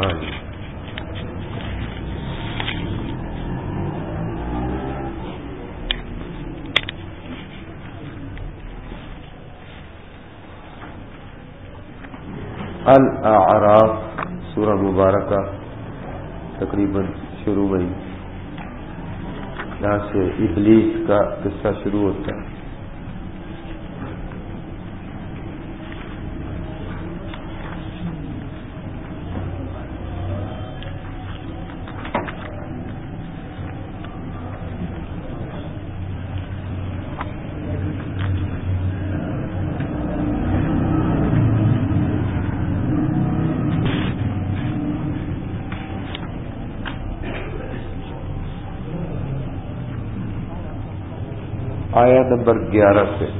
ہاں جی۔ الاعراف سورہ مبارکہ تقریباً شروع ہوئی۔ یہاں سے ابلیس کا قصہ شروع ہوتا ہے۔ نمبر گیارہ سے۔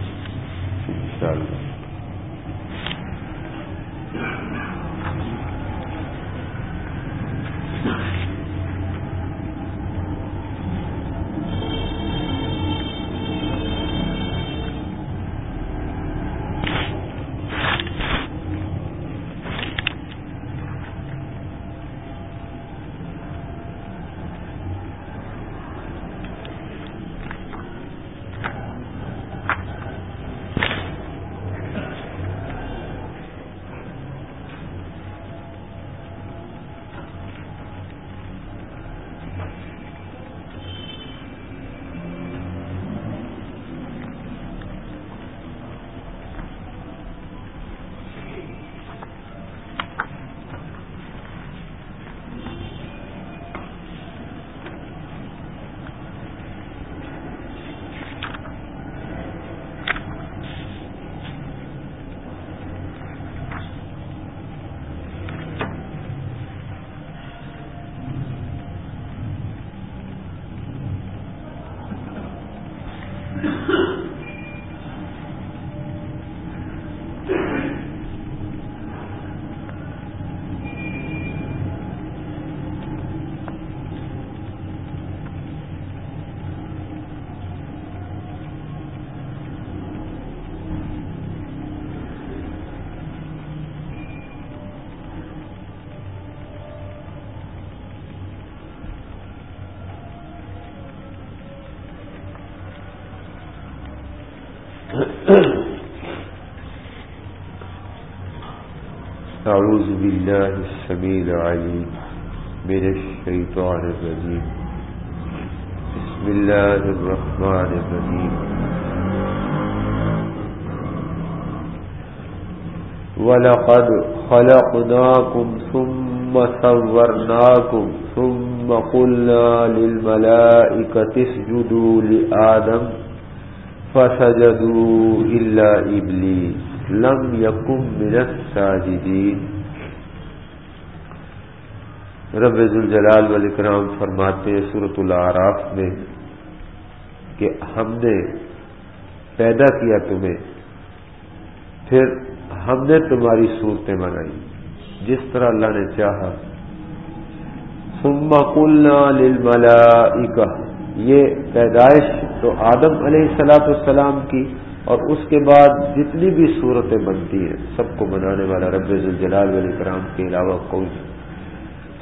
أعوذ بالله السميع العليم من الشيطان الرجيم. بسم الله الرحمن الرحيم. ولقد خلقناكم ثم صورناكم ثم قلنا للملائكة اسجدوا لآدم فسجدوا إلا إبليس. لم یقم من الساجدین۔ رب الجلال والاکرام فرماتے ہیں صورت العراف میں کہ ہم نے پیدا کیا تمہیں، پھر ہم نے تمہاری صورتیں بنائی، جس طرح اللہ نے چاہا۔ ثم قلنا للملائکہ، یہ پیدائش تو آدم علیہ السلاۃ السلام کی اور اس کے بعد جتنی بھی صورتیں بنتی ہیں، سب کو بنانے والا رب الجلال علیہ کرام کے علاوہ کوئی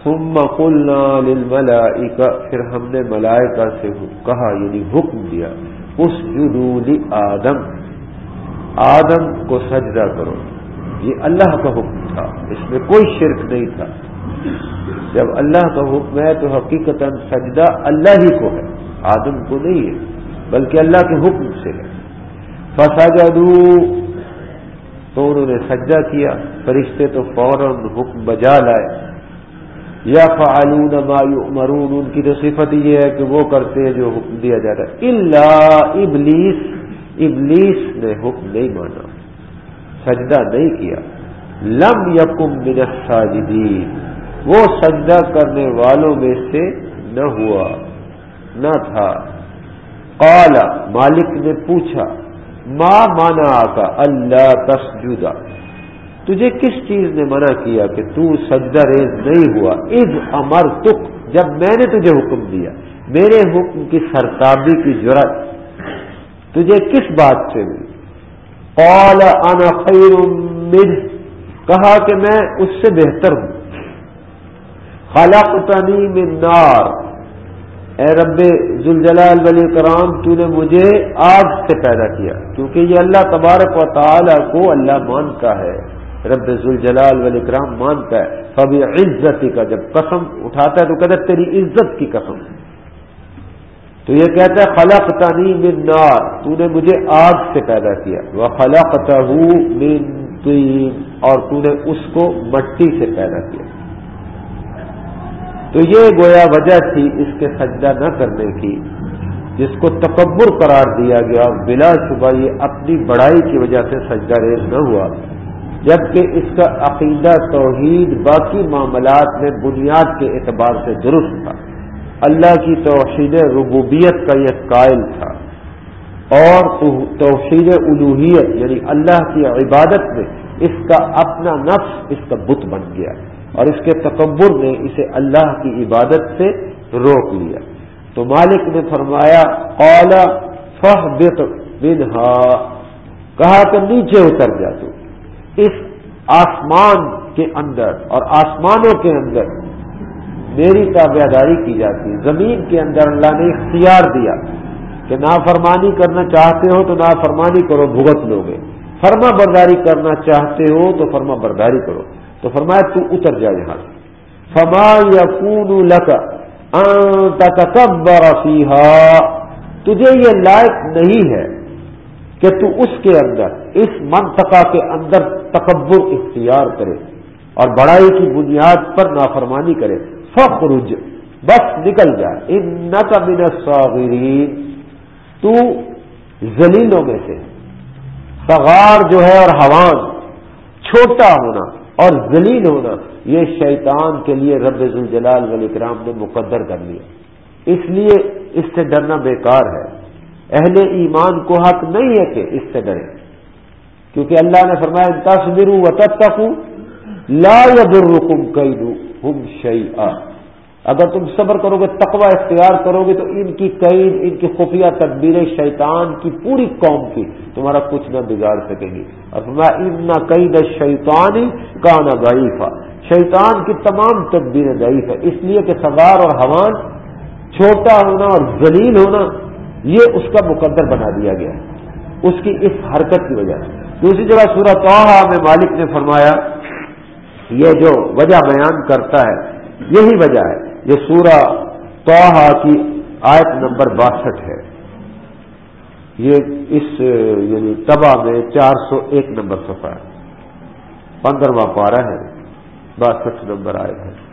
ثم قلنا للملائکہ پھر ہم نے ملائکہ سے کہا یعنی حکم دیا اس جدول آدم آدم کو سجدہ کرو۔ یہ اللہ کا حکم تھا، اس میں کوئی شرک نہیں تھا۔ جب اللہ کا حکم ہے تو حقیقت سجدہ اللہ ہی کو ہے، آدم کو نہیں ہے، بلکہ اللہ کے حکم سے ہے۔ فسجدو تو انہوں نے سجدہ کیا، فرشتے تو فوراً حکم بجا لائے۔ یا فعلون ما یؤمرون، ان کی تو صفت یہ ہے کہ وہ کرتے ہیں جو حکم دیا جاتا ہے۔ اللہ ابلیس ابلیس نے حکم نہیں مانا۔ سجدہ نہیں کیا۔ لم یقم من الساجدین۔ وہ سجدہ کرنے والوں میں سے نہ ہوا، نہ تھا۔ قال، مالک نے پوچھا ماں مانا کا اللہ تسجدہ تجھے کس چیز نے منع کیا کہ تو سجدہ ریز نہیں ہوا؟ از امر تک جب میں نے تجھے حکم دیا۔ میرے حکم کی سرتابی کی ضرورت تجھے کس بات سے ہوئی؟ قال انا خیر من کہا کہ میں اس سے بہتر ہوں۔ خلقتنی من نار۔ اے رب ذوالجلال ولی کرام، تو نے مجھے آگ سے پیدا کیا، کیونکہ یہ اللہ تبارک و تعالی کو اللہ مانتا ہے۔ رب ذوالجلال ولی کرام مانتا ہے۔ فبی عزتی کا جب قسم اٹھاتا ہے، تو کہتا ہے، تیری عزت کی قسم۔ تو یہ کہتا ہے خلق تنی من نار، تو نے مجھے آگ سے پیدا کیا۔ وہ خلق من طین، اور تو نے اس کو مٹی سے پیدا کیا۔ تو یہ گویا وجہ تھی اس کے سجدہ نہ کرنے کی، جس کو تکبر قرار دیا گیا، بلا شبہ یہ اپنی بڑائی کی وجہ سے سجدہ ریز نہ ہوا۔ جبکہ اس کا عقیدہ توحید باقی معاملات میں بنیاد کے اعتبار سے درست تھا۔ اللہ کی توحید ربوبیت کا یہ قائل تھا۔ اور توحید الوحیت یعنی اللہ کی عبادت میں اس کا اپنا نفس، اس کا بت بن گیا۔ اور اس کے تکبر نے اسے اللہ کی عبادت سے روک لیا۔ تو مالک نے فرمایا اولا فہ بنہا کہا کہ نیچے اتر جا تو۔ اس آسمان کے اندر اور آسمانوں کے اندر میری تابع داری کی جاتی زمین کے اندر اللہ نے اختیار دیا کہ نافرمانی کرنا چاہتے ہو تو نافرمانی کرو، بھگت لو گے فرما برداری کرنا چاہتے ہو تو فرما برداری کرو۔ تو فرمایا تو اتر جا یہاں سے۔ فما یقون لکا تکبر فیہا تجھے یہ لائق نہیں ہے کہ تو اس کے اندر، اس منطقہ کے اندر تکبر اختیار کرے اور بڑائی کی بنیاد پر نافرمانی کرے۔ فخرج بس نکل جائے ان کا من الصاغرین تو زلیلوں میں سے، سغار جو ہے اور حوان، چھوٹا ہونا۔ اور ذلیل ہونا یہ شیطان کے لیے رب الجلال ولی نے مقدر کر لیا۔ اس لیے اس سے ڈرنا بیکار ہے۔ اہل ایمان کو حق نہیں ہے کہ اس سے ڈرے۔ کیونکہ اللہ نے فرمایا تصبروا و تب تک لا رکم کئی ہم شعی اگر تم صبر کرو گے، تقوی اختیار کرو گے، تو ان کی قید، ان کی خفیہ تدبیریں شیطان کی پوری قوم کی تمہارا کچھ نہ بگاڑ سکیں گی۔ اور میں ان قید شیطانی کا نہ ضعیفہ شیطان کی تمام تدبیریں ضعیف ہے اس لیے کہ سوار اور حوان چھوٹا ہونا اور ذلیل ہونا، یہ اس کا مقدر بنا دیا گیا ہے۔ اس کی اس حرکت کی وجہ سے۔ دوسری جگہ سورہ توحا میں مالک نے فرمایا، یہ جو وجہ بیان کرتا ہے، یہی وجہ ہے۔ یہ سورہ توحا کی آیت نمبر باسٹھ ہے۔ یہ اس یعنی تباہ میں چار سو ایک نمبر سفا ہے۔ پندرواں پارا ہے۔ باسٹھ نمبر آئے ہے۔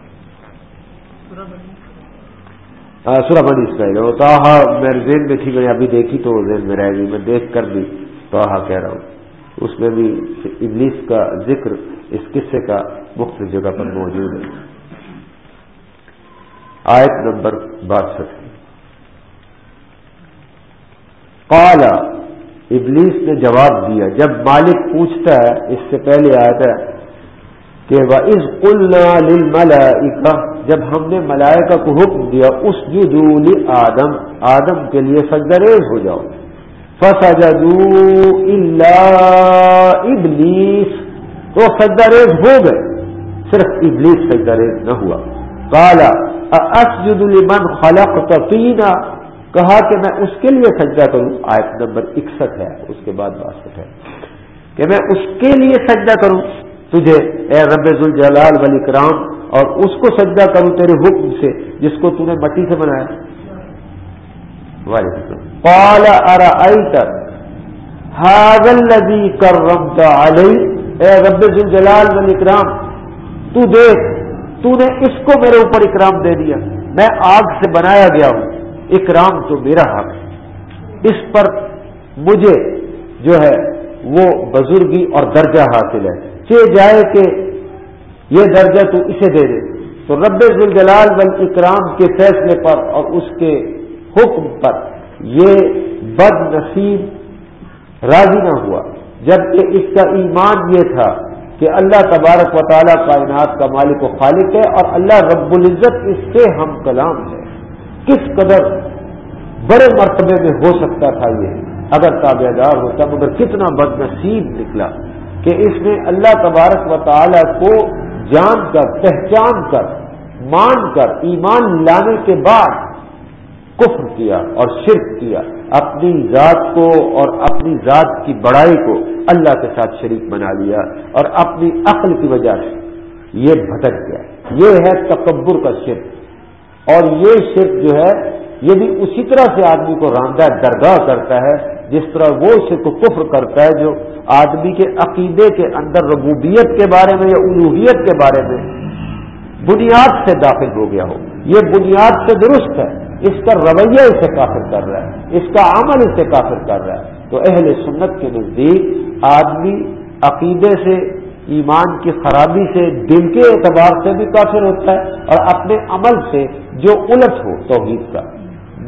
سورہ بنی اس کا توحا میرے ذہن میں تھی، میں نے ابھی دیکھی تو ذہن میں رہ گئی۔ میں دیکھ کر بھی توحا کہہ رہا ہوں۔ اس میں بھی ابلیس کا ذکر اس قصے کا مختلف جگہ پر موجود ہے۔ آیت نمبر باسٹھ کالا ابلیس نے جواب دیا، جب مالک پوچھتا ہے، اس سے پہلے آیا تھا کہ وہ اس کل جب ہم نے ملائکہ کو حکم دیا اس جدول آدم آدم کے لیے سجدریز ہو جاؤ۔ فسجدو اللہ ابلیس تو سجدریز ہو گئے، صرف ابلیس سجدریز نہ ہوا۔ کالا اسجد لمن خلق تقینا کہا کہ میں اس کے لیے سجدہ کروں۔ آیت نمبر اکسٹھ ہے، اس کے بعد باسٹھ ہے۔ کہ میں اس کے لیے سجدہ کروں۔ تجھے اے رب الجلال ولی کرام اور اس کو سجدہ کروں تیرے حکم سے، جس کو تو نے مٹی سے بنایا۔ پال ارا حاضل نبی کر رمتا علی اے رب الجلال ولی کرام تو دیکھ تو نے اس کو میرے اوپر اکرام دے دیا۔ میں آگ سے بنایا گیا ہوں۔ اکرام تو میرا حق ہے۔ اس پر مجھے جو ہے وہ بزرگی اور درجہ حاصل ہے۔ چے جائے کہ یہ درجہ تو اسے دے دے۔ تو رب الجلال بل اکرام کے فیصلے پر اور اس کے حکم پر یہ بد نصیب راضی نہ ہوا۔ جبکہ اس کا ایمان یہ تھا کہ اللہ تبارک و تعالیٰ کائنات کا مالک و خالق ہے اور اللہ رب العزت اس سے ہم کلام ہے کس قدر بڑے مرتبے میں ہو سکتا تھا یہ؟ اگر تابع دار ہوتا مگر کتنا بد نصیب نکلا کہ اس نے اللہ تبارک و تعالیٰ کو جان کر، پہچان کر، مان کر، ایمان لانے کے بعد کفر کیا اور شرک کیا۔ اپنی ذات کو اور اپنی ذات کی بڑائی کو اللہ کے ساتھ شریک بنا لیا اور اپنی عقل کی وجہ سے یہ بھٹک گیا۔ یہ ہے تکبر کا شرک۔ اور یہ شرک جو ہے، یہ بھی اسی طرح سے آدمی کو راندہ درگاہ کرتا ہے، جس طرح وہ شرک کفر کرتا ہے جو آدمی کے عقیدے کے اندر ربوبیت کے بارے میں یا الوحیت کے بارے میں بنیاد سے داخل ہو گیا ہو۔ یہ بنیاد سے درست ہے۔ اس کا رویہ اسے کافر کر رہا ہے، اس کا عمل اسے کافر کر رہا ہے۔ تو اہل سنت کے نزدیک آدمی عقیدے سے، ایمان کی خرابی سے، دل کے اعتبار سے بھی کافر ہوتا ہے اور اپنے عمل سے جو الٹ ہو، توحید کا۔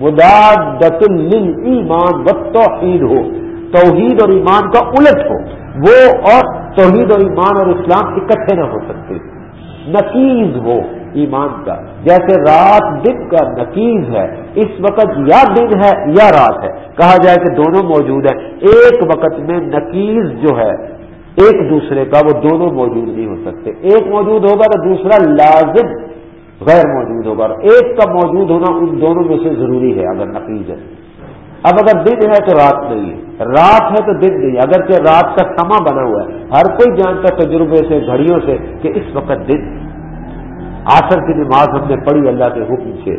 مداد ایمان و توحید ہو۔ توحید اور ایمان کا الٹ ہو۔ وہ اور توحید اور ایمان اور اسلام اکٹھے نہ ہو سکتے۔ نقیز ہو۔ ایمان کا۔ جیسے رات دن کا نقیز ہے، اس وقت یا دن ہے یا رات ہے۔ کہا جائے کہ دونوں موجود ہیں۔ ایک وقت میں نقیز جو ہے، ایک دوسرے کا وہ دونوں موجود نہیں ہو سکتے۔ ایک موجود ہوگا تو دوسرا لازم غیر موجود ہوگا۔ ایک کا موجود ہونا ان دونوں میں سے ضروری ہے اگر نقیز ہے۔ اب اگر دن ہے تو رات نہیں ہے۔ رات ہے تو دن نہیں اگرچہ رات کا سما بنا ہوا ہے، ہر کوئی جانتا تجربے سے، گھڑیوں سے کہ اس وقت دن آسر کی نماز ہم نے پڑھی اللہ کے حکم سے۔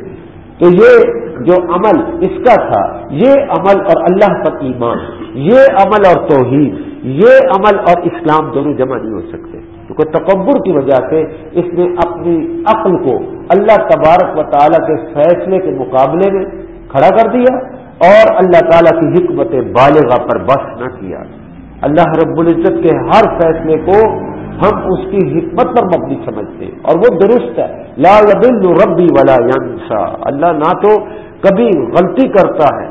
تو یہ جو عمل اس کا تھا، یہ عمل اور اللہ پر ایمان، یہ عمل اور توحید، یہ عمل اور اسلام دونوں جمع نہیں ہو سکتے۔ کیونکہ تکبر کی وجہ سے اس نے اپنی عقل کو اللہ تبارک و تعالیٰ کے فیصلے کے مقابلے میں کھڑا کر دیا اور اللہ تعالیٰ کی حکمت بالغ پر بس نہ کیا۔ اللہ رب العزت کے ہر فیصلے کو ہم اس کی حکمت پر مبنی سمجھتے ہیں۔ اور وہ درست ہے۔ لا دل ربی ولا ینسا۔ اللہ نہ تو کبھی غلطی کرتا ہے۔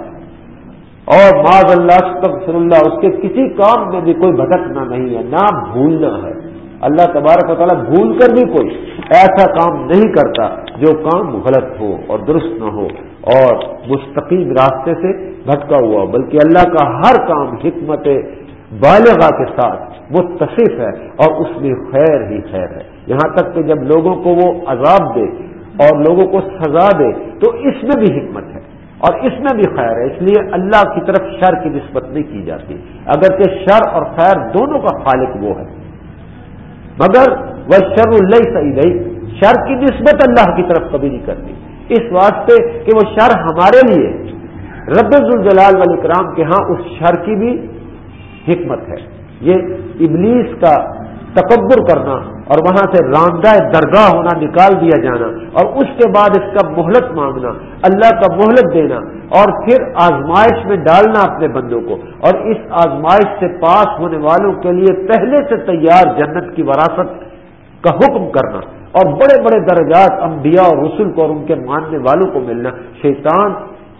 اور معذ اللہ صلی اللہ، اس کے کسی کام میں بھی کوئی بھٹکنا نہیں ہے، نہ بھولنا ہے۔ اللہ تبارک و تعالیٰ بھول کر بھی کوئی ایسا کام نہیں کرتا جو کام غلط ہو اور درست نہ ہو اور مستقیم راستے سے بھٹکا ہوا بلکہ اللہ کا ہر کام حکمت بالغا کے ساتھ متصف ہے اور اس میں خیر ہی خیر ہے۔ یہاں تک کہ جب لوگوں کو وہ عذاب دے اور لوگوں کو سزا دے تو اس میں بھی حکمت ہے اور اس میں بھی خیر ہے۔ اس لیے اللہ کی طرف شر کی نسبت نہیں کی جاتی۔ اگرچہ شر اور خیر دونوں کا خالق وہ ہے۔ مگر وہ شر اللہ صحیح رہی شر کی نسبت اللہ کی طرف کبھی نہیں کرتی۔ اس واسطے کہ وہ شر ہمارے لیے رب الجلال والی کرام کے ہاں اس شر کی بھی حکمت ہے۔ یہ ابلیس کا تکبر کرنا اور وہاں سے راندہ درگاہ ہونا، نکال دیا جانا اور اس کے بعد اس کا مہلت مانگنا، اللہ کا مہلت دینا اور پھر آزمائش میں ڈالنا اپنے بندوں کو۔ اور اس آزمائش سے پاس ہونے والوں کے لیے پہلے سے تیار جنت کی وراثت کا حکم کرنا اور بڑے بڑے درجات انبیاء اور رسول کو اور ان کے ماننے والوں کو ملنا۔ شیطان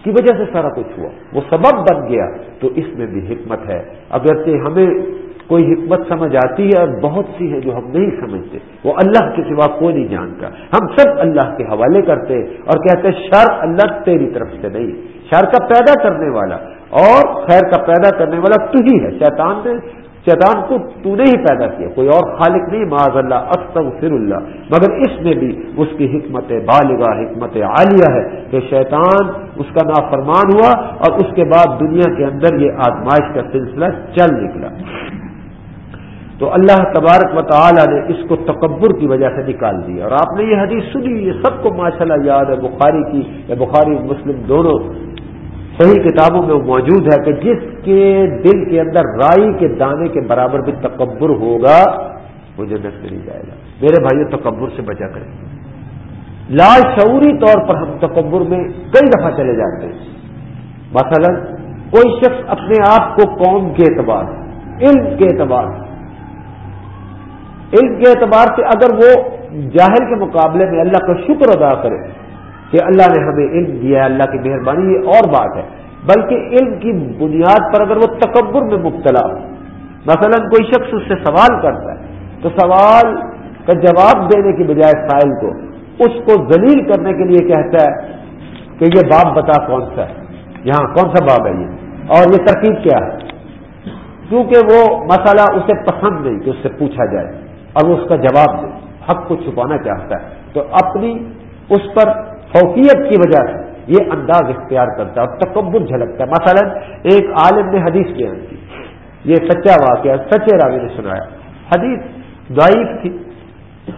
کی وجہ سے سارا کچھ ہوا۔ وہ سبب بن گیا تو اس میں بھی حکمت ہے۔ اگرچہ ہمیں کوئی حکمت سمجھ آتی ہے اور بہت سی ہے جو ہم نہیں سمجھتے، وہ اللہ کے سوا کوئی نہیں جانتا۔ ہم سب اللہ کے حوالے کرتے اور کہتے شر اللہ تیری طرف سے نہیں، شر کا پیدا کرنے والا اور خیر کا پیدا کرنے والا تو ہی ہے۔ شیطان نے شیطان کو تو نے ہی پیدا کیا۔ کوئی اور خالق نہیں، معاذ اللہ، استغفر اللہ۔ مگر اس میں بھی اس کی حکمت بالغا حکمت عالیہ ہے کہ شیطان اس کا نافرمان ہوا اور اس کے بعد دنیا کے اندر یہ آزمائش کا سلسلہ چل نکلا۔ تو اللہ تبارک و تعالی نے اس کو تکبر کی وجہ سے نکال دیا۔ اور آپ نے یہ حدیث سنی، یہ سب کو ماشاءاللہ یاد ہے، بخاری کی یا بخاری مسلم دونوں صحیح کتابوں میں موجود ہے کہ جس کے دل کے اندر رائی کے دانے کے برابر بھی تکبر ہوگا، وہ جنت میں نہیں جائے گا۔ میرے بھائیوں تکبر سے بچا کریں۔ شعوری طور پر ہم تکبر میں کئی دفعہ چلے جاتے ہیں۔ مثلا، کوئی شخص اپنے آپ کو قوم کے اعتبار علم کے اعتبار علم کے اعتبار سے اگر وہ جاہل کے مقابلے میں اللہ کا شکر ادا کرے کہ اللہ نے ہمیں علم دیا ہے، اللہ کی مہربانی، یہ اور بات ہے۔ بلکہ علم کی بنیاد پر اگر وہ تکبر میں مبتلا ہو، مثلا کوئی شخص اس سے سوال کرتا ہے، تو سوال کا جواب دینے کی بجائے سائل کو، اس کو ذلیل کرنے کے لیے کہتا ہے کہ یہ باپ بتا کون سا ہے۔ یہاں کون سا باب ہے یہ؟ اور یہ ترکیب کیا ہے؟ کیونکہ وہ مسئلہ اسے پسند نہیں کہ اس سے پوچھا جائے اور وہ اس کا جواب دے، حق کو چھپانا چاہتا ہے۔ تو اپنی اس پر فوقیت کی وجہ سے یہ انداز اختیار کرتا ہے اور تکبر جھلکتا ہے۔ مثلا ایک عالم نے حدیث بیان کی۔ یہ سچا واقعہ سچے راوی نے سنایا۔ حدیث ضعیف تھی۔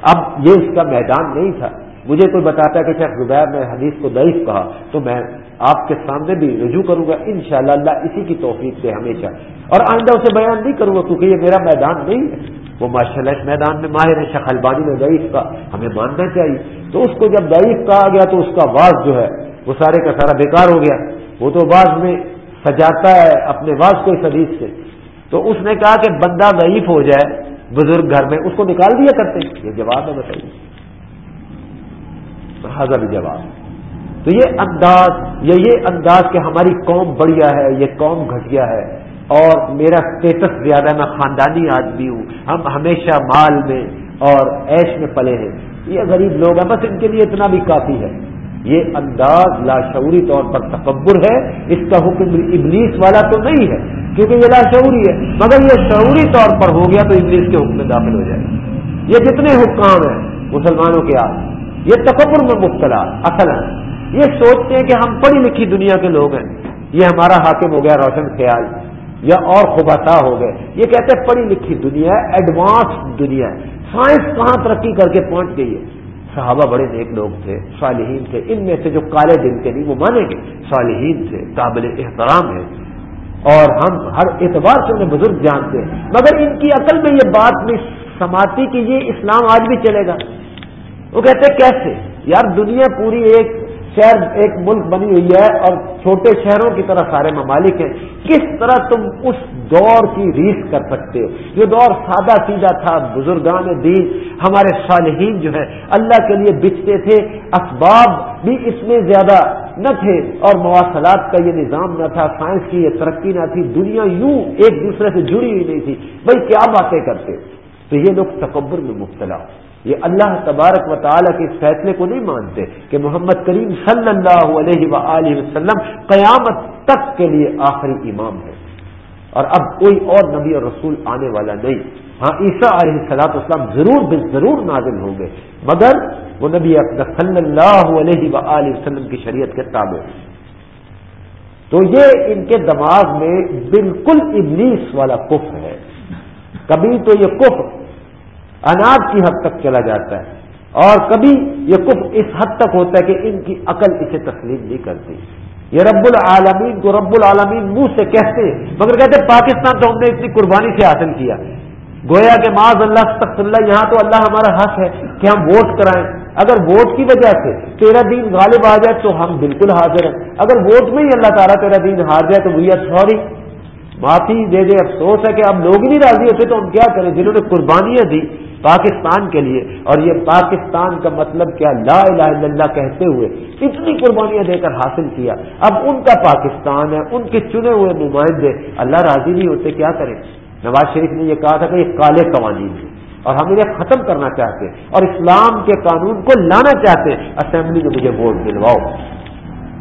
اب یہ اس کا میدان نہیں تھا۔ مجھے کوئی بتاتا ہے کہ شیخ زبیر نے حدیث کو ضعیف کہا، تو میں آپ کے سامنے بھی رجوع کروں گا۔ ان شاء اللہ اسی کی توفیق دے ہمیشہ۔ اور آئندہ اسے بیان نہیں کروں گا کیونکہ یہ میرا میدان نہیں ہے۔ وہ ماشاء اللہ اس میدان میں ماہر شیخ البانی نے ضعیف کا، ہمیں ماننا چاہیے۔ تو اس کو جب ضعیف کہا گیا تو اس کا واز جو ہے، وہ سارے کا سارا بیکار ہو گیا۔ وہ تو بعض میں سجاتا ہے اپنے واز کو اس حدیث سے۔ تو اس نے کہا کہ بندہ ضعیف ہو جائے، بزرگ گھر میں اس کو نکال دیا کرتے۔ یہ جواب ہے بتائیے۔ حضر جواب۔ تو یہ انداز یا یہ انداز کہ ہماری قوم بڑھیا ہے، یہ قوم گھٹیا ہے۔ اور میرا اسٹیٹس زیادہ، میں خاندانی آدمی ہوں۔ ہم ہمیشہ مال میں اور ایش میں پلے ہیں۔ یہ غریب لوگ ہیں، بس ان کے لیے اتنا بھی کافی ہے۔ یہ انداز لاشعوری طور پر تکبر ہے۔ اس کا حکم ابلیس والا تو نہیں ہے، کیونکہ یہ لاشعوری ہے۔ مگر یہ شعوری طور پر ہو گیا تو ابلیس کے حکم میں داخل ہو جائے۔ گا یہ جتنے حکام ہیں مسلمانوں کے آج یہ تکبر میں مبتلا۔ اصل ہے یہ سوچتے ہیں کہ ہم پڑھی لکھی دنیا کے لوگ ہیں۔ یہ ہمارا حاکم ہو گیا روشن خیال۔ یا اور خباتا ہو گئے۔ یہ کہتے ہیں پڑھی لکھی دنیا ہے ایڈوانس دنیا ہے۔ سائنس کہاں ترقی کر کے پہنچ گئی ہے؟ صحابہ بڑے نیک لوگ تھے، صالحین تھے۔ ان میں سے جو کالے دن کے نہیں، وہ مانیں گے صالحین تھے، قابل احترام ہے اور ہم ہر اعتبار سے انہیں بزرگ جانتے ہیں۔ مگر ان کی عقل میں یہ بات نہیں سماتی کہ یہ اسلام آج بھی چلے گا۔ وہ کہتے کیسے؟ یار دنیا پوری ایک شہر ایک ملک بنی ہوئی ہے اور چھوٹے شہروں کی طرح سارے ممالک ہیں۔ کس طرح تم اس دور کی ریس کر سکتے ہو؟ یہ دور سادہ سیدھا تھا، بزرگان دین، ہمارے صالحین جو ہے اللہ کے لیے بچتے تھے۔ اسباب بھی اس میں زیادہ نہ تھے اور مواصلات کا یہ نظام نہ تھا، سائنس کی یہ ترقی نہ تھی، دنیا یوں ایک دوسرے سے جڑی ہوئی نہیں تھی۔ بھائی کیا باتیں کرتے تو یہ لوگ تکبر میں مبتلا یہ اللہ تبارک و تعالیٰ کے اس فیصلے کو نہیں مانتے کہ محمد کریم صلی اللہ علیہ و وسلم قیامت تک کے لیے آخری امام ہے اور اب کوئی اور نبی اور رسول آنے والا نہیں۔ ہاں عیسیٰ علیہ صلاح اسلام ضرور بے ضرور نازل ہوں گے، مگر وہ نبی اکبر صلی اللہ علیہ و وسلم کی شریعت کے تابع تو یہ ان کے دماغ میں بالکل ابلیس والا کف ہے۔ کبھی تو یہ کف اناج کی حد تک چلا جاتا ہے اور کبھی یہ کف اس حد تک ہوتا ہے کہ ان کی عقل اسے تسلیم نہیں کرتی۔ یہ رب العالمین کو رب العالمین منہ سے کہتے ہیں، مگر کہتے پاکستان تو ہم نے اتنی قربانی سے حاصل کیا۔ گویا کہ معاذ اللہ تخت اللہ یہاں تو اللہ ہمارا حق ہے کہ ہم ووٹ کرائیں۔ اگر ووٹ کی وجہ سے تیرا دین غالب آ جائے تو ہم بالکل حاضر ہیں۔ اگر ووٹ میں ہی اللہ تعالیٰ تیرا دین ہار جائے تو وی آر سوری معافی دے دے، افسوس ہے کہ اب لوگ ہی نہیں راضی ہوتے تو ہم کیا کریں؟ جنہوں نے قربانیاں دی پاکستان کے لیے اور یہ پاکستان کا مطلب کیا لا الہ الا اللہ کہتے ہوئے اتنی قربانیاں دے کر حاصل کیا۔ اب ان کا پاکستان ہے، ان کے چنے ہوئے نمائندے۔ اللہ راضی نہیں ہوتے، کیا کریں؟ نواز شریف نے یہ کہا تھا کہ یہ کالے قوانین ہیں اور ہم انہیں ختم کرنا چاہتے اور اسلام کے قانون کو لانا چاہتے اسمبلی میں مجھے ووٹ دلواؤ۔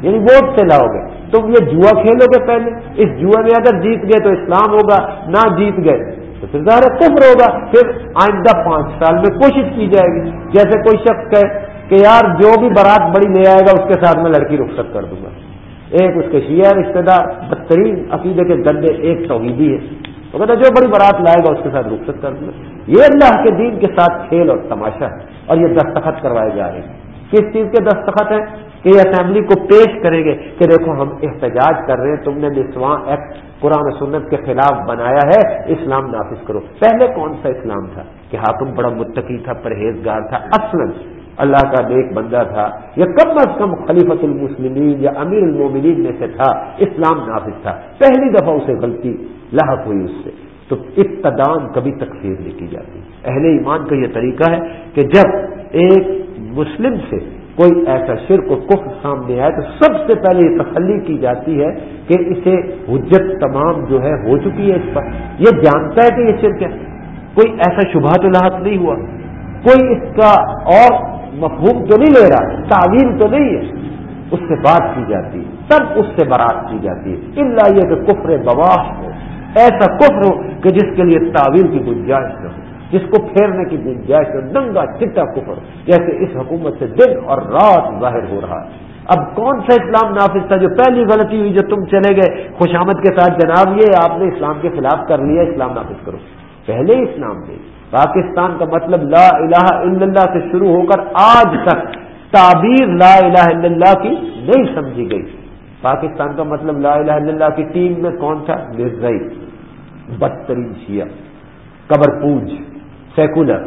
یعنی ووٹ سے لاؤ گے۔ تم یہ جوا کھیلو گے پہلے۔ اس جوا میں اگر جیت گئے تو اسلام ہوگا، نہ جیت گئے۔ تو پھر ظاہر کفر ہوگا۔ پھر آئندہ پانچ سال میں کوشش کی جائے گی۔ جیسے کوئی شخص کہے کہ یار جو بھی بارات بڑی لے آئے گا، اس کے ساتھ میں لڑکی رخصت کر دوں گا۔ ایک اس کے شیعہ رشتے دار، بدترین عقیدے کے گندے ایک توحیدی ہے۔ وہ کہتا جو بڑی بارات لائے گا، اس کے ساتھ رخصت کر دوں گا۔ یہ اللہ کے دین کے ساتھ کھیل اور تماشا ہے اور یہ دستخط کروائے جا رہے ہیں۔ کس چیز کے دستخط ہیں کہ یہ اسمبلی کو پیش کریں گے کہ دیکھو ہم احتجاج کر رہے ہیں، تم نے نسواں ایکٹ قرآن سنت کے خلاف بنایا ہے، اسلام نافذ کرو۔ پہلے کون سا اسلام تھا؟ کہ حاکم بڑا متقی تھا، پرہیزگار تھا اصل اللہ کا نیک بندہ تھا، یا کم از کم خلیفت المسلمین یا امیر المومنین میں سے تھا، اسلام نافذ تھا۔ پہلی دفعہ اسے غلطی لاحق ہوئی اس سے۔ تو ابتدان کبھی تقسیم نہیں کی جاتی۔ اہل ایمان کا یہ طریقہ ہے کہ جب ایک مسلم سے کوئی ایسا شرک و کفر سامنے آئے تو سب سے پہلے یہ تسلی کی جاتی ہے کہ اسے حجت تمام جو ہے ہو چکی ہے اس پر۔ یہ جانتا ہے کہ یہ شرک ہے۔ کوئی ایسا شبہ تو لاحق نہیں ہوا۔ کوئی اس کا اور مفہوم تو نہیں لے رہا تعویل تو نہیں ہے۔ اس سے بات کی جاتی ہے، تب اس سے برات کی جاتی ہے۔ اللہ یہ کہ کفر بواہ ہو۔ ایسا کفر ہو کہ جس کے لیے تعویل کی گنجائش نہ ہو۔ جس کو پھیرنے کی گنجائش ننگا چٹا کفر جیسے اس حکومت سے دن اور رات ظاہر ہو رہا ہے۔ اب کون سا اسلام نافذ تھا جو پہلی غلطی ہوئی جو تم چلے گئے؟ خوشامد کے ساتھ جناب، یہ آپ نے اسلام کے خلاف کر لیا، اسلام نافذ کرو۔ پہلے اسلام میں پاکستان کا مطلب لا الہ الا اللہ سے شروع ہو کر آج تک تعبیر لا الہ الا اللہ کی نہیں سمجھی گئی۔ پاکستان کا مطلب لا الہ الا اللہ کی ٹیم میں کون تھا؟ مرزئی بدترین شیعہ، قبر پوج سیکولر،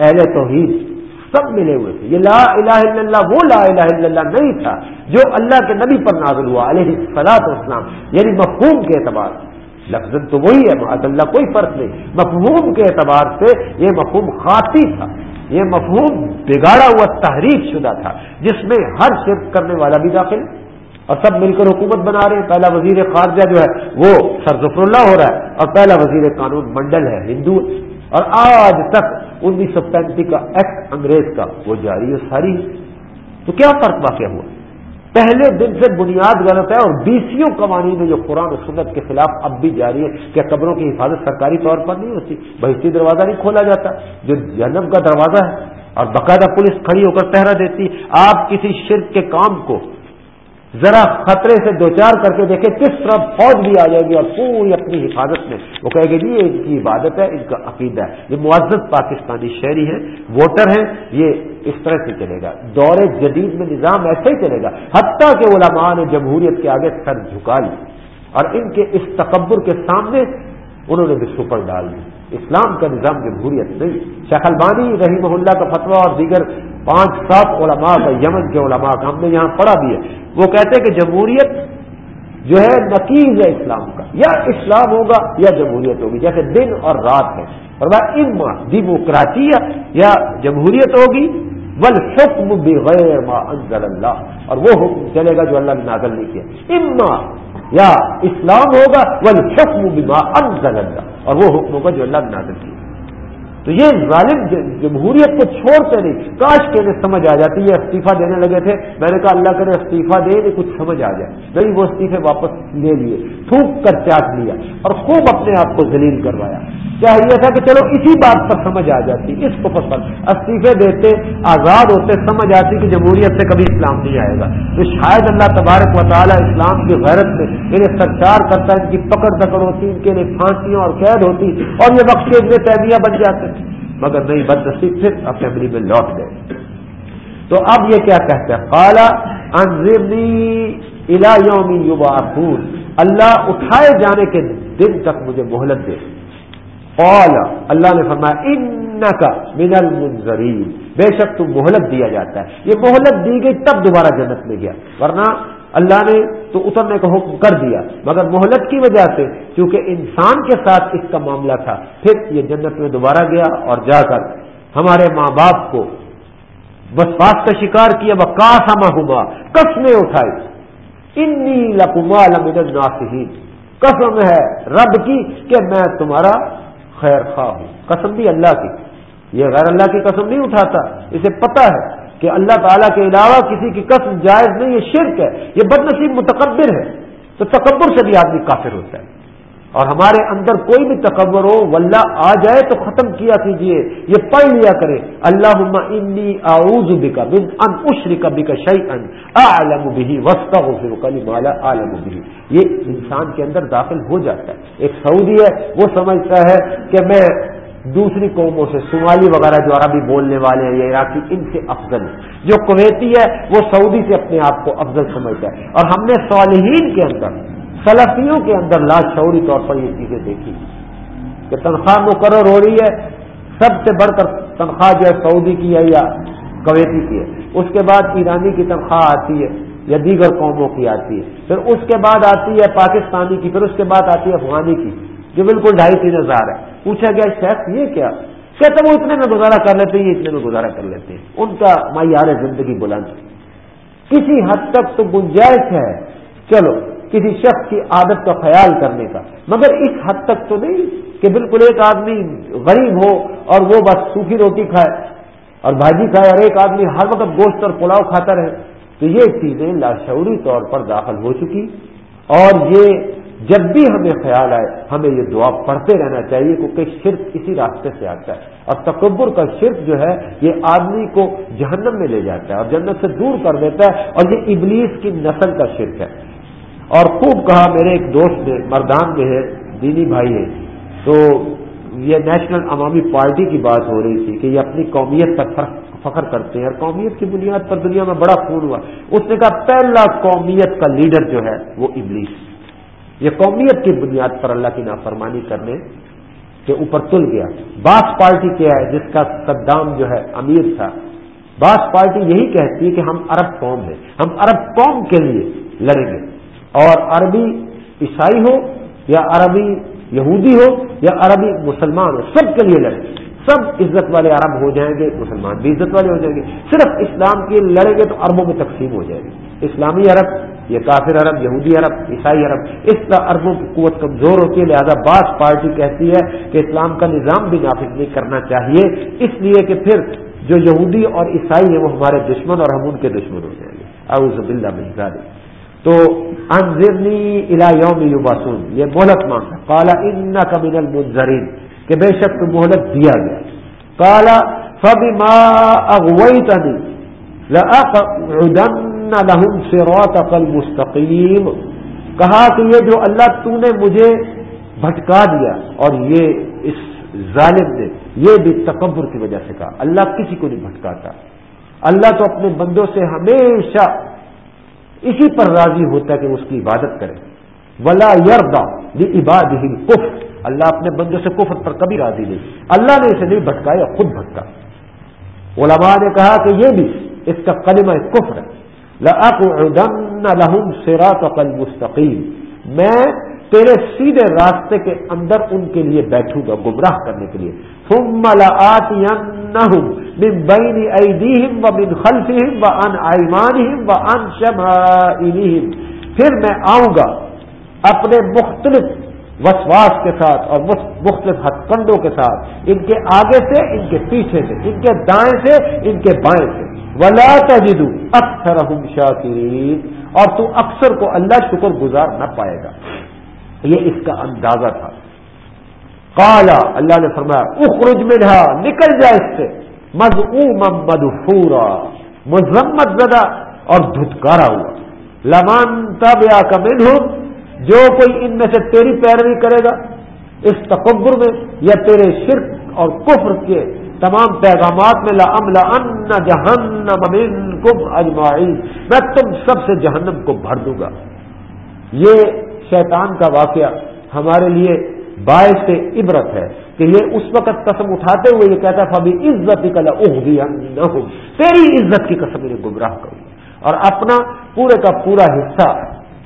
اہل توحید سب ملے ہوئے تھے۔ یہ لا الہ الا اللہ، وہ لا الہ الا اللہ نہیں تھا جو اللہ کے نبی پر نازل ہوا، علیہ فلاط اسلام یعنی مفہوم کے اعتبار سے۔ لفظ تو وہی ہے معذ اللہ، کوئی فرق نہیں۔ مفہوم کے اعتبار سے یہ مفہوم خاصی تھا۔ یہ مفہوم بگاڑا ہوا تحریک شدہ تھا، جس میں ہر شرک کرنے والا بھی داخل اور سب مل کر حکومت بنا رہے ہیں۔ پہلا وزیر خارجہ جو ہے، وہ سرظفر اللہ ہو رہا ہے۔ اور پہلا وزیر قانون منڈل ہے، ہندو اور آج تک انیس سو پینتیس کا ایکٹ انگریز کا وہ جاری ہے ساری تو کیا فرق واقع ہوا؟ پہلے دن سے بنیاد غلط ہے اور بیسوں قوانین میں جو قرآن و سنت کے خلاف اب بھی جاری ہے کہ قبروں کی حفاظت سرکاری طور پر نہیں ہوتی؟ بہشتی دروازہ نہیں کھولا جاتا۔ جو جنم کا دروازہ ہے اور باقاعدہ پولیس کھڑی ہو کر پہرا دیتی آپ کسی شرک کے کام کو ذرا خطرے سے دو چار کر کے دیکھیں کس طرح فوج بھی آ جائے گی اور پوری اپنی حفاظت میں۔ وہ کہے گی جی یہ ان کی عبادت ہے، ان کا عقیدہ ہے۔ یہ معزز پاکستانی شہری ہیں، ووٹر ہیں، یہ اس طرح سے چلے گا۔ دور جدید میں نظام ایسا ہی چلے گا، حتیٰ کہ علماء نے جمہوریت کے آگے سر جھکا لی۔ اور ان کے اس تکبر کے سامنے انہوں نے بھی سپر ڈال دی۔ اسلام کا نظام جمہوریت نہیں۔ شیخ البانی رحیم اللہ کا فتویٰ اور دیگر پانچ سات علماء کا یمن کے علماء کا ہم نے یہاں پڑھا بھی ہے۔ وہ کہتے ہیں کہ جمہوریت جو ہے نقیز ہے اسلام کا۔ یا اسلام ہوگا یا جمہوریت ہوگی، جیسے دن اور رات ہے۔ اور اما ڈیموکراسی یا جمہوریت ہوگی بل حکم بغیر ما انزل اللہ۔ اور وہ حکم چلے گا جو اللہ نے نازل نہیں کیا۔ اما یا اسلام ہوگا ول حکم بما انزل اللہ۔ اور وہ حکم ہوگا جو اللہ نے نازل کیا۔ تو یہ ظالم جمہوریت کو چھوڑتے نہیں. کاش کے انہیں سمجھ آ جاتی، یہ استعفیٰ دینے لگے تھے. میں نے کہا، اللہ کرے استعفیٰ دے نہیں کچھ سمجھ آ جائے. نہیں وہ استعفے واپس لے لیے. تھوک کر چاٹ لیا اور خوب اپنے آپ کو ذلیل کروایا. چاہیے تھا کہ چلو اسی بات پر سمجھ آ جاتی، اس کو پر. استعفے دیتے، آزاد ہوتے، سمجھ آتی کہ جمہوریت سے کبھی اسلام نہیں آئے گا. تو شاید اللہ تبارک و تعالیٰ اسلام کی غیرت سے انہیں سرچار کرتا ہے ان کی پکڑ دکڑ ہوتی، ان کے لیے پھانسیاں اور قید ہوتی اور یہ وقت کے لیے تیمیاں بن جاتے. مگر نہیں بد نصیب پھر اسمبلی میں لوٹ گئے۔ تو اب یہ کیا کہتے ہیں؟ کالا الا یومی یوبا اللہ اٹھائے جانے کے دن تک مجھے مہلت دے۔ قال اللہ نے فرمایا ان کا من المنظرین بے شک تو مہلت دیا جاتا ہے۔ یہ مہلت دی گئی تب دوبارہ جنت میں گیا۔ ورنہ اللہ نے تو اترنے کا حکم کر دیا۔ مگر مہلت کی وجہ سے کیونکہ انسان کے ساتھ اس کا معاملہ تھا، پھر یہ جنت میں دوبارہ گیا اور جا کر ہمارے ماں باپ کو بس بات کا شکار کیا وہ کاسا ہوا کسمیں اٹھائی۔ انی لکما لمن ناسین قسم ہے رب کی کہ میں تمہارا خیر خواہ ہوں۔ قسم بھی اللہ کی۔ یہ غیر اللہ کی قسم نہیں اٹھاتا، اسے پتا ہے۔ کہ اللہ تعالیٰ کے علاوہ کسی کی قسم جائز نہیں، یہ شرک ہے، یہ بد نصیب متکبر ہے۔ تو تکبر سے بھی آدمی کافر ہوتا ہے۔ اور ہمارے اندر کوئی بھی تکبر ہو ولہ آ جائے تو ختم کیا کیجیے یہ پڑھ لیا کرے۔ اللہ انی آؤز بکا بن ان اشری کا بکا شعی ان عالم بھی وسطہ ہو پھر مالا عالم بھی یہ انسان کے اندر داخل ہو جاتا ہے۔ ایک سعودی ہے، وہ سمجھتا ہے کہ میں دوسری قوموں سے سمالی وغیرہ جو عربی بولنے والے ہیں یا عراقی، ان سے افضل ہے جو کویتی ہے، وہ سعودی سے اپنے آپ کو افضل سمجھتا ہے۔ اور ہم نے صالحین کے اندر، سلفیوں کے اندر لاشعوری طور پر یہ چیزیں دیکھی۔ کہ تنخواہ مقرر ہو رہی ہے۔ سب سے بڑھ کر تنخواہ جو ہے، سعودی کی ہے یا کویتی کی ہے۔ اس کے بعد ایرانی کی تنخواہ آتی ہے یا دیگر قوموں کی آتی ہے۔ پھر اس کے بعد آتی ہے پاکستانی کی، پھر اس کے بعد آتی ہے افغانی کی، جو بالکل ڈھائی تین ہزار ہے۔ پوچھا گیا، شیخ، یہ کیا؟ کہتے وہ اتنے میں گزارا کر لیتے ہیں، یہ اتنے میں گزارا کر لیتے ہیں. ان کا معیار زندگی بلند کسی حد تک تو گنجائش ہے، چلو، کسی شخص کی عادت کا خیال کرنے کا، مگر اس حد تک تو نہیں کہ بالکل ایک آدمی غریب ہو اور وہ بس سوکھی روٹی کھائے اور بھاجی کھائے اور ایک آدمی ہر وقت گوشت اور پلاؤ کھاتا رہے۔ تو یہ چیزیں لاشعوری طور پر داخل ہو چکی اور یہ جب بھی ہمیں خیال آئے، ہمیں یہ دعا پڑھتے رہنا چاہیے کیونکہ شرک اسی راستے سے آتا ہے۔ اور تکبر کا شرک جو ہے، یہ آدمی کو جہنم میں لے جاتا ہے اور جنت سے دور کر دیتا ہے اور یہ ابلیس کی نسل کا شرک ہے۔ اور خوب کہا میرے ایک دوست نے، مردان میں ہے، دینی بھائی ہے۔ تو یہ نیشنل عوامی پارٹی کی بات ہو رہی تھی کہ یہ اپنی قومیت پر فخر کرتے ہیں۔ اور قومیت کی بنیاد پر دنیا میں بڑا خون ہوا۔ اس نے کہا پہلا قومیت کا لیڈر جو ہے، وہ ابلیس۔ یہ قومیت کی بنیاد پر اللہ کی نافرمانی کرنے کے اوپر تل گیا۔ باس پارٹی کیا ہے جس کا صدام جو ہے امیر تھا۔ باس پارٹی یہی کہتی ہے کہ ہم عرب قوم ہیں۔ ہم عرب قوم کے لیے لڑیں گے۔ اور عربی عیسائی ہو یا عربی یہودی ہو یا عربی مسلمان ہو، سب کے لیے لڑیں۔ گے سب عزت والے عرب ہو جائیں گے، مسلمان بھی عزت والے ہو جائیں گے۔ صرف اسلام کے لڑیں گے تو عربوں میں تقسیم ہو جائے گی۔ اسلامی عرب، یہ کافر عرب، یہودی عرب، عیسائی عرب، اس طرح عربوں کی قوت کمزور ہوتی ہے، لہذا بعض پارٹی کہتی ہے کہ اسلام کا نظام بھی نافذ نہیں کرنا چاہیے، اس لیے کہ پھر جو یہودی اور عیسائی ہیں وہ ہمارے دشمن اور ہم ان کے دشمن ہو جائیں گے۔ اعوذ باللہ من ذالک تو انضرنی الا یوم یوباسون یہ مہلت مانگتا کالا ان کا من المنظرین کہ بے شک تو مہلت دیا گیا۔ کالا سب اغوئی تنی لہم سروت عقل مستقیم کہا کہ یہ جو اللہ تو نے مجھے بھٹکا دیا، اور یہ اس ظالم نے، یہ بھی تکبر کی وجہ سے کہا۔ اللہ کسی کو نہیں بھٹکاتا۔ اللہ تو اپنے بندوں سے ہمیشہ اسی پر راضی ہوتا ہے کہ اس کی عبادت کرے ولا یردا عباد ہی کف اللہ اپنے بندوں سے کفر پر کبھی راضی نہیں۔ اللہ نے اسے نہیں بھٹکایا، خود بھٹکا۔ علماء نے کہا کہ یہ بھی اس کا کلمہ کفر ہے۔ لہم سیرات مستقیم میں تیرے سیدھے راستے کے اندر ان کے لیے بیٹھوں گا، گمراہ کرنے کے لیے۔ ثم من بین ایدیہم و من خلفہم و ان ایمانہم و ان شمائلہم پھر میں آؤں گا اپنے مختلف وسواس کے ساتھ اور مختلف ہتھ کنڈوں کے ساتھ، ان کے آگے سے، ان کے پیچھے سے، ان کے دائیں سے، ان کے بائیں سے۔ ولا تجدو اکثر شاکرین اور تو اکثر کو اللہ شکر گزار نہ پائے گا۔ یہ اس کا اندازہ تھا۔ کالا اللہ نے فرمایا، اخرج منہا، نکل جائے اس سے۔ مضموم مدفورا مذمت زدہ اور دھتکارا ہوا۔ لمان تب یا کمن جو کوئی ان میں سے تیری پیروی کرے گا، اس تقبر میں یا تیرے شرک اور کفر کے تمام پیغامات میں لا ان جہنم کم اجماعی میں تم سب سے جہنم کو بھر دوں گا۔ یہ شیطان کا واقعہ ہمارے لیے باعث عبرت ہے کہ یہ اس وقت قسم اٹھاتے ہوئے یہ کہتا تھا ابھی عزت کلا اگ دیا نہ ہو تیری عزت کی قسم انہیں گمراہ کروں اور اپنا پورے کا پورا حصہ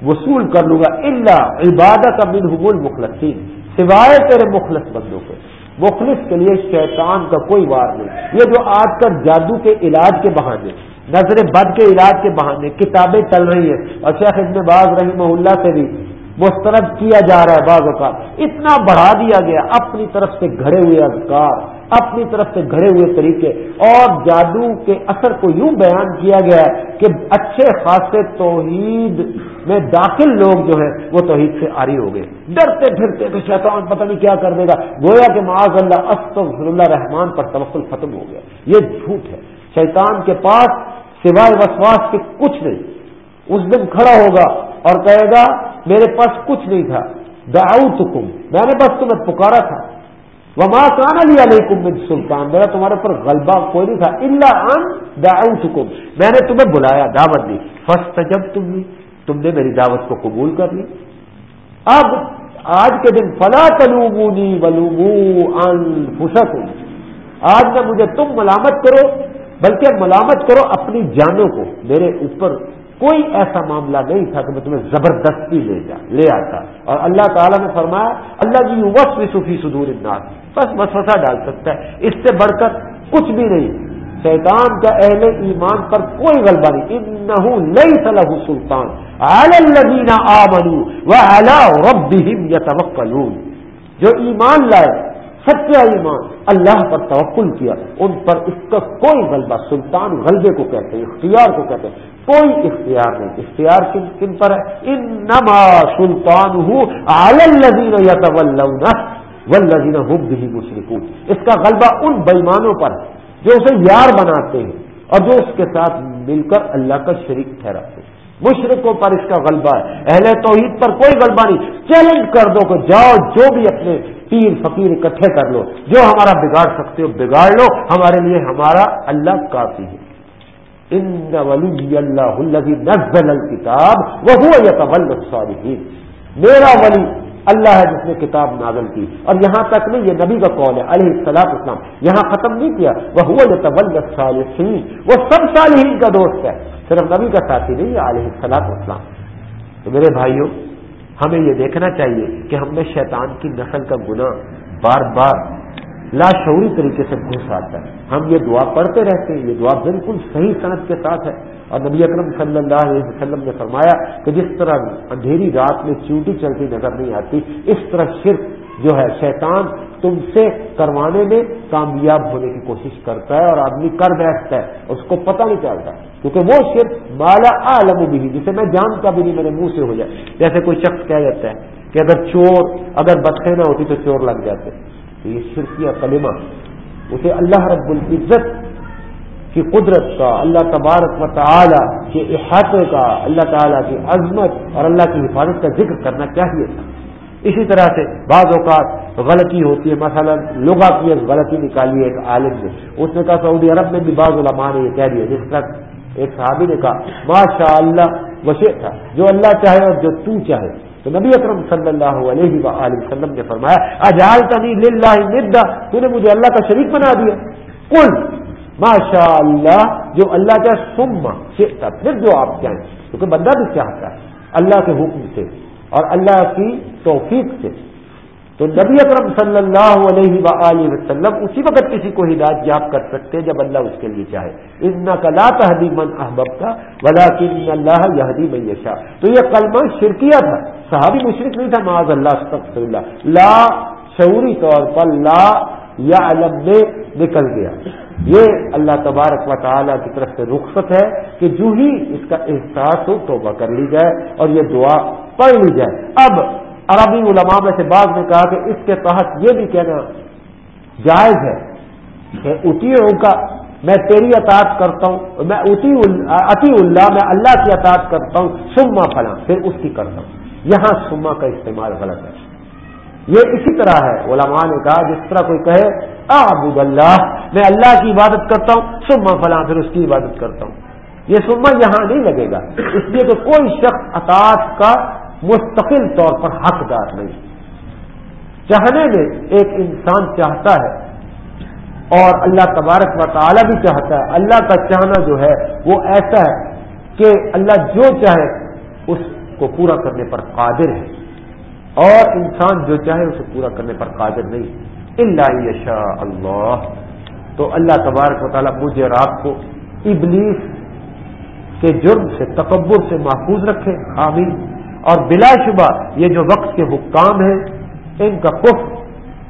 وصول کر لوں گا اللہ عبادت اب حمول مخلصین سوائے تیرے مخلص بندوں کے۔ مخلص کے لیے شیطان کا کوئی وار نہیں۔ یہ جو آج کل جادو کے علاج کے بہانے، نظر بد کے علاج کے بہانے، کتابیں چل رہی ہیں۔ اور شیخ ابن باز رحمہ اللہ سے بھی مسترد کیا جا رہا ہے بعض اوقات۔ اتنا بڑھا دیا گیا اپنی طرف سے گھڑے ہوئے اذکار۔ اپنی طرف سے گھڑے ہوئے طریقے اور جادو کے اثر کو یوں بیان کیا گیا ہے کہ اچھے خاصے توحید میں داخل لوگ جو ہیں وہ توحید سے آری ہو گئے۔ ڈرتے پھرتے کہ شیطان پتہ نہیں کیا کر دے گا۔ گویا کہ معاذ اللہ استغفر اللہ رحمان پر توقل ختم ہو گیا۔ یہ جھوٹ ہے۔ شیطان کے پاس سوائے وسواس کے کچھ نہیں۔ اس دن کھڑا ہوگا اور کہے گا، میرے پاس کچھ نہیں تھا۔ دعوت کم میں نے بس تمہیں پکارا تھا۔ وہ ماں کانا لیا نہیں سلطان. میرا تمہارے اوپر غلبہ کوئی نہیں تھا. اللہ ان دعوت میں نے تمہیں بلایا، دعوت دی. فسٹ جب تم نے تم نے میری دعوت کو قبول کر لی. اب آج کے دن فلا تلومونی ولومو ان آج نہ مجھے تم ملامت کرو، بلکہ ملامت کرو اپنی جانوں کو. میرے اوپر کوئی ایسا معاملہ نہیں تھا کہ میں تمہیں زبردستی لے جا، لے آتا. اور اللہ تعالیٰ نے فرمایا، اللہ جی وس بھی صفی سدور الناس. بس مسوسا ڈال سکتا ہے۔ اس سے بڑھ کر کچھ بھی نہیں۔ شیطان کا اہل ایمان پر کوئی غلبہ نہیں۔ ان نئی صلاح سلطان۔ الدینہ آ بنو وہ رب جو ایمان لائے، سچا ایمان، اللہ پر توقل کیا۔ ان پر اس کا کوئی غلبہ، سلطان غلبے کو کہتے ہیں، اختیار کو کہتے ہیں۔ کوئی اختیار نہیں۔ اختیار کن کن پر ہے؟ ان نما سلطان ہوں عاللزین یا ولزین ہوں بھی مشرقوں اس کا غلبہ ان بےمانوں پر ہے جو اسے یار بناتے ہیں اور جو اس کے ساتھ مل کر اللہ کا شریک ٹھہراتے ہیں۔ مشرقوں پر اس کا غلبہ ہے۔ اہل توحید پر کوئی غلبہ نہیں۔ چیلنج کر دو کہ جاؤ جو بھی اپنے پیر فقیر اکٹھے کر لو۔ جو ہمارا بگاڑ سکتے ہو بگاڑ لو۔ ہمارے لیے ہمارا اللہ کافی ہے۔ ان ولی اللہ نزل الکتاب وہ الصالحین میرا ولی اللہ ہے جس نے کتاب نازل کی۔ اور یہاں تک نہیں، یہ نبی کا قول ہے، علیہ السلام اسلام یہاں ختم نہیں کیا۔ وہ صالحین وہ سب صالحین کا دوست ہے۔ صرف نبی کا ساتھی نہیں ہے علیہ السلام اسلام تو میرے بھائیوں، ہمیں یہ دیکھنا چاہیے کہ ہم نے شیطان کی نسل کا گناہ بار بار لاشعوری طریقے سے گھس آتا ہے۔ ہم یہ دعا پڑھتے رہتے ہیں، یہ دعا بالکل صحیح صنعت کے ساتھ ہے۔ اور نبی اکرم صلی اللہ علیہ وسلم نے فرمایا کہ جس طرح اندھیری رات میں چیوٹی چلتی نظر نہیں آتی، اس طرح شرک جو ہے، شیطان تم سے کروانے میں کامیاب ہونے کی کوشش کرتا ہے اور آدمی کر بیٹھتا ہے۔ اس کو پتہ نہیں چلتا، کیونکہ وہ شرک مالا عالم بھی جسے میں جانتا بھی نہیں، میرے منہ سے ہو جائے۔ جیسے کوئی شخص کہہ جاتا ہے کہ اگر چور، اگر بدخے نہ ہوتی تو چور لگ جاتے۔ تو یہ شرکیہ کلمہ اسے اللہ رب العزت کی قدرت کا، اللہ تبارک و تعالی کے احاطے کا، اللہ تعالیٰ کی عظمت اور اللہ کی حفاظت کا ذکر کرنا چاہیے تھا۔ اسی طرح سے بعض اوقات غلطی ہوتی ہے، مثلا لغا کی ایک غلطی نکالی ہے ایک عالم نے۔ اس نے کہا سعودی عرب میں بھی بعض علماء نے یہ کہہ دیا، جس طرح ایک صحابی نے کہا ماشاء اللہ وشے تھا۔ جو اللہ چاہے اور جو تو چاہے۔ تو نبی اکرم صلی اللہ علیہ وسلم نے فرمایا اجال تنی للہ تو نے مجھے اللہ کا شریک بنا دیا۔ کل ماشاء اللہ جو اللہ کا سما شیختا پھر جو آپ چاہیں کیونکہ بندہ بھی چاہتا ہے، اللہ کے حکم سے اور اللہ کی توفیق سے۔ تو نبی اکرم صلی اللہ علیہ و وسلم اسی وقت کسی کو ہدایت یاب کر سکتے جب اللہ اس کے لیے چاہے۔ ان کا تحدی من احباب کا ولا اللہ یہدی من یشا تو یہ کلمہ شرکیہ تھا۔ صحابی مشرق نہیں تھا، معاذ اللہ اللہ لا شعوری طور پر لا یا علم میں نکل گیا۔ یہ اللہ تبارک و تعالیٰ کی طرف سے رخصت ہے کہ جو ہی اس کا احساس ہو توبہ کر لی جائے اور یہ دعا پڑھ لی جائے۔ اب عربی علماء میں سے بعض نے کہا کہ اس کے تحت یہ بھی کہنا جائز ہے کہ اتی کا میں تیری اطاعت کرتا ہوں، میں اتی اللہ، میں اللہ کی اطاعت کرتا ہوں، سما فلاں پھر اس کی کرتا ہوں۔ یہاں سما کا استعمال غلط ہے۔ یہ اسی طرح ہے، علماء نے کہا جس طرح کوئی کہے آبود اللہ، میں اللہ کی عبادت کرتا ہوں، سما فلاں پھر اس کی عبادت کرتا ہوں۔ یہ سما یہاں نہیں لگے گا۔ اس لیے کہ کوئی شخص اطاعت کا مستقل طور پر حقدار نہیں۔ چاہنے میں ایک انسان چاہتا ہے اور اللہ تبارک و تعالی بھی چاہتا ہے۔ اللہ کا چاہنا جو ہے وہ ایسا ہے کہ اللہ جو چاہے اس کو پورا کرنے پر قادر ہے۔ اور انسان جو چاہے اسے پورا کرنے پر قادر نہیں۔ اللہ یشا اللہ۔ تو اللہ تبارک و تعالیٰ مجھے اور آپ کو ابلیس کے جرم سے، تکبر سے محفوظ رکھے۔ حامل اور بلا شبہ یہ جو وقت کے حکام ہیں، ان کا کف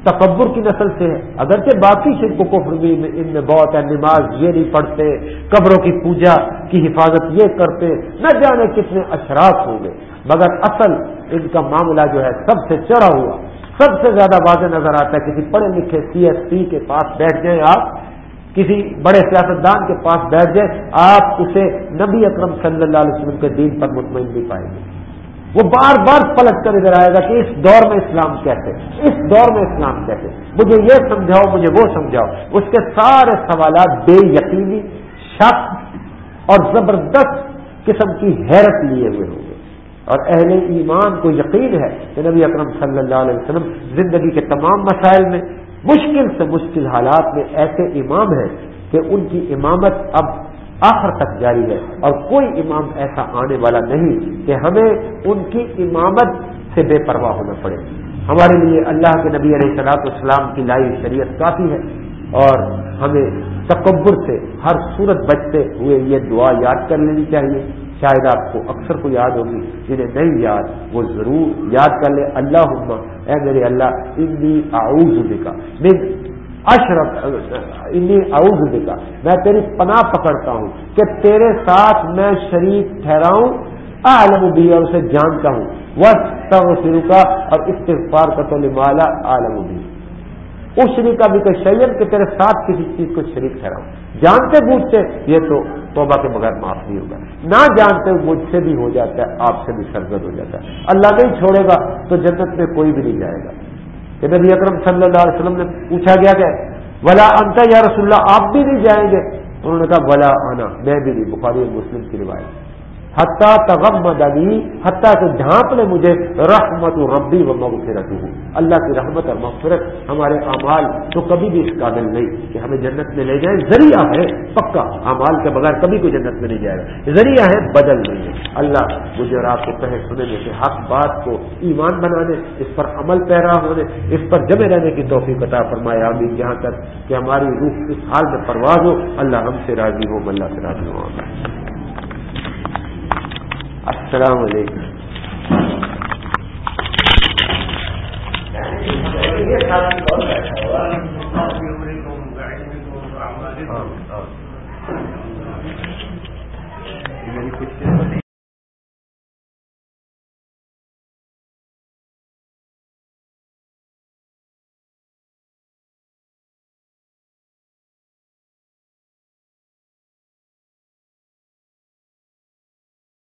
تکبر کی نسل سے ہے۔ اگرچہ باقی شرک کو کفر بھی ان میں بہت ہے نماز یہ نہیں پڑھتے، قبروں کی پوجا کی حفاظت یہ کرتے، نہ جانے کتنے اشراف ہوں گے۔ مگر اصل ان کا معاملہ جو ہے، سب سے چڑھا ہوا، سب سے زیادہ واضح نظر آتا ہے۔ کسی پڑھے لکھے سی ایس پی کے پاس بیٹھ جائیں آپ، کسی بڑے سیاستدان کے پاس بیٹھ جائیں، آپ اسے نبی اکرم صلی اللہ علیہ وسلم کے دین پر مطمئن بھی پائیں گے۔ وہ بار بار پلٹ کر ادھر آئے گا کہ اس دور میں اسلام کیسے اس دور میں اسلام کیسے مجھے یہ سمجھاؤ، مجھے وہ سمجھاؤ۔ اس کے سارے سوالات بے یقینی، شک اور زبردست قسم کی حیرت لیے ہوئے ہوں گے۔ اور اہل ایمان کو یقین ہے کہ نبی اکرم صلی اللہ علیہ وسلم زندگی کے تمام مسائل میں مشکل سے مشکل حالات میں ایسے امام ہیں کہ ان کی امامت اب آخر تک جاری ہے اور کوئی امام ایسا آنے والا نہیں کہ ہمیں ان کی امامت سے بے پرواہ ہونا پڑے۔ ہمارے لیے اللہ کے نبی علیہ صلاح اسلام کی لائی شریعت کافی ہے اور ہمیں تکبر سے ہر صورت بچتے ہوئے یہ دعا یاد کر لینی چاہیے۔ شاید آپ کو اکثر کو یاد ہوگی، جنہیں نہیں یاد، وہ ضرور یاد کر لے اللہ اے میرے اللہ، انی اعوذ کا من اشرف، انی اعوذ کا میں تیری پناہ پکڑتا ہوں کہ تیرے ساتھ میں شریک ٹھہراؤں عالم بھی اور اسے جانتا ہوں وہ شروع کا اور استغفار کا تو مالا عالم بھی اس شریک کا بھی کوئی شیئن کہ تیرے ساتھ کسی چیز کو شریک ٹھہراؤں۔ جانتے بوجھتے یہ تو توبہ کے بغیر معاف نہیں ہوگا۔ نہ جانتے مجھ سے بھی ہو جاتا ہے، آپ سے بھی سرگرد ہو جاتا ہے۔ اللہ نہیں چھوڑے گا تو جنت میں کوئی بھی نہیں جائے گا۔ کہ نبی اکرم صلی اللہ علیہ وسلم نے پوچھا گیا کہ ولا انتا یا رسول اللہ، آپ بھی نہیں جائیں گے؟ انہوں نے کہا، ولا آنا میں بھی نہیں، بخاری مسلم کی روایت حتیٰ تغمد علی حتیٰ کہ ڈھانپ لے مجھے رحمت و ربی و مغفرت ہوں اللہ کی رحمت اور مغفرت ہمارے اعمال تو کبھی بھی اس قابل نہیں کہ ہمیں جنت میں لے جائیں۔ ذریعہ ہے پکا اعمال کے بغیر کبھی کوئی جنت میں نہیں جائے گا۔ ذریعہ ہے بدل نہیں ہے۔ اللہ مجھے اور آپ کو کہے سنے میں کہ حق بات کو ایمان بنانے، اس پر عمل پیرا ہونے، اس پر جمے رہنے کی توفیق عطا فرمایا ابھی جہاں تک کہ ہماری روح اس حال میں پرواز ہو۔ اللہ ہم سے راضی ہو، اللہ سے راضی ہو۔ السلام علیکم۔ ہاں، ہاں۔ میری کچھ